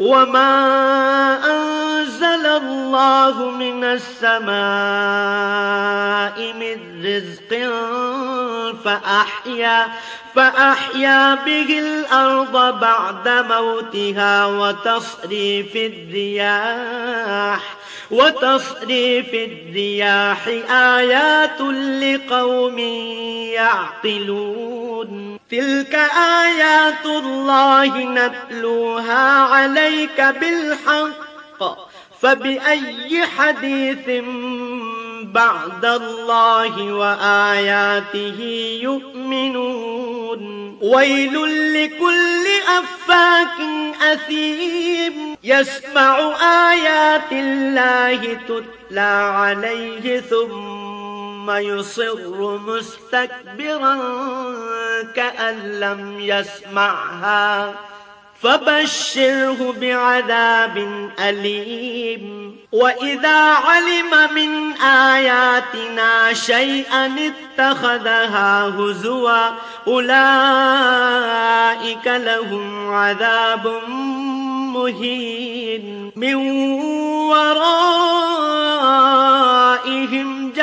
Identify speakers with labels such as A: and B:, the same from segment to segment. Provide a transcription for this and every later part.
A: وما أنزل الله من السماء من رزق فأحيا فأحيا به الأرض بعد موتها وتصريف الرياح وتصريف الرياح آيات لقوم يعقلون تلك آيات الله نتلوها عليك بالحق فبأي حديث بعد الله وآياته يؤمنون ويل لكل أفاك أثيم يسمع آيات الله تتلى عليه ثم يصر مستكبرا كأن لم يسمعها. فبشره بعذاب أليم. وإذا علم من آياتنا شيئا اتخذها هزوا أولئك لهم عذاب مهين. من ورائهم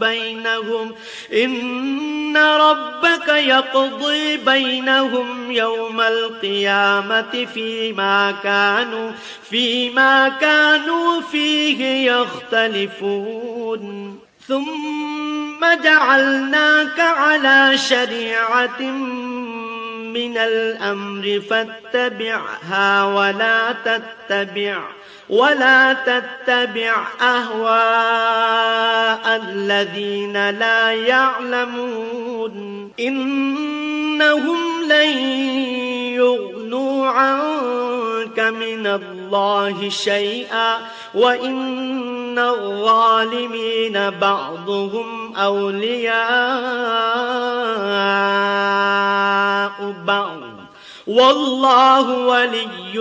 A: بينهم إن ربك يقضي بينهم يوم القيامة فيما كانوا فيما كانوا فيه يختلفون ثم جعلناك على شريعة من الأمر فاتبعها ولا تتبع ولا تتبع أهواء الذين لا يعلمون. إنهم لن عنك من الله شيئا وإن الظالمين بعضهم أولياء بعض. والله ولي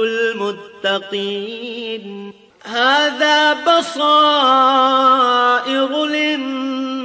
A: المتقين. هذا بصائر للناس.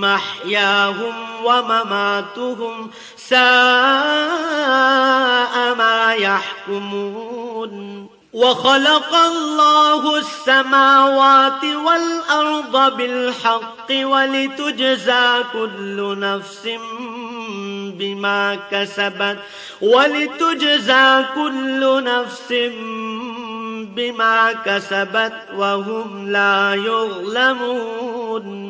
A: محياهم ومماتهم ساء ما يحكمون. وخلق الله السماوات والأرض بالحق ولتجزى كل نفس بما كسبت ولتجزى كل نفس بما كسبت وهم لا يظلمون.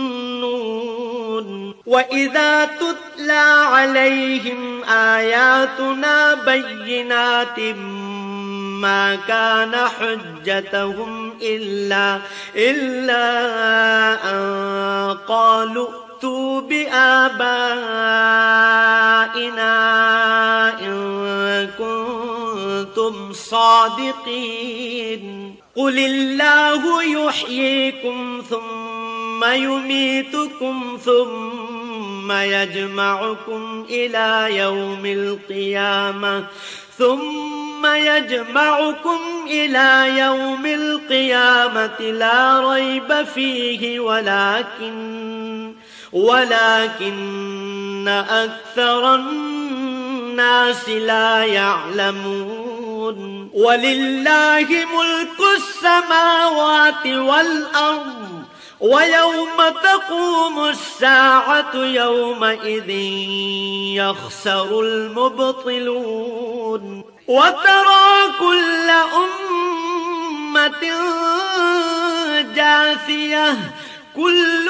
A: وإذا تتلى عليهم آياتنا بينات ما كان حجتهم إلا إلا أن قالوا ائتوا بآبائنا إن كنتم صادقين قل الله يحييكم ثم يميتكم ثم يجمعكم إلى يوم القيامة. ثم يجمعكم إلى يوم القيامة لا ريب فيه ولكن ولكن أكثر الناس لا يعلمون. ولله ملك السماوات والأرض. ويوم تقوم الساعة يومئذ يخسر المبطلون وترى كل أمة جاثية كل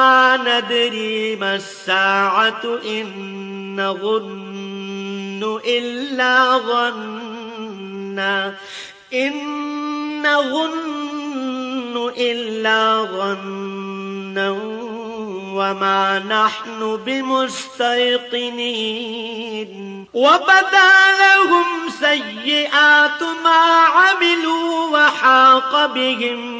A: ما ندري ما الساعة إن نظن إلا ظنا إن نظن إلا ظنا وما نحن بمستيقنين. وبدا لهم سيئات ما عملوا وحاق بهم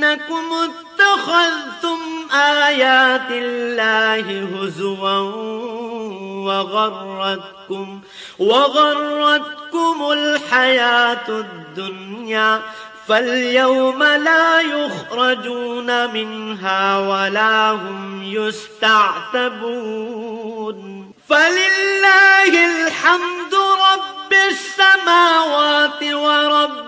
A: بأنكم اتخذتم آيات الله هزوا وغرتكم وغرتكم الحياة الدنيا فاليوم لا يخرجون منها ولا هم يستعتبون فلله الحمد رب السماوات ورب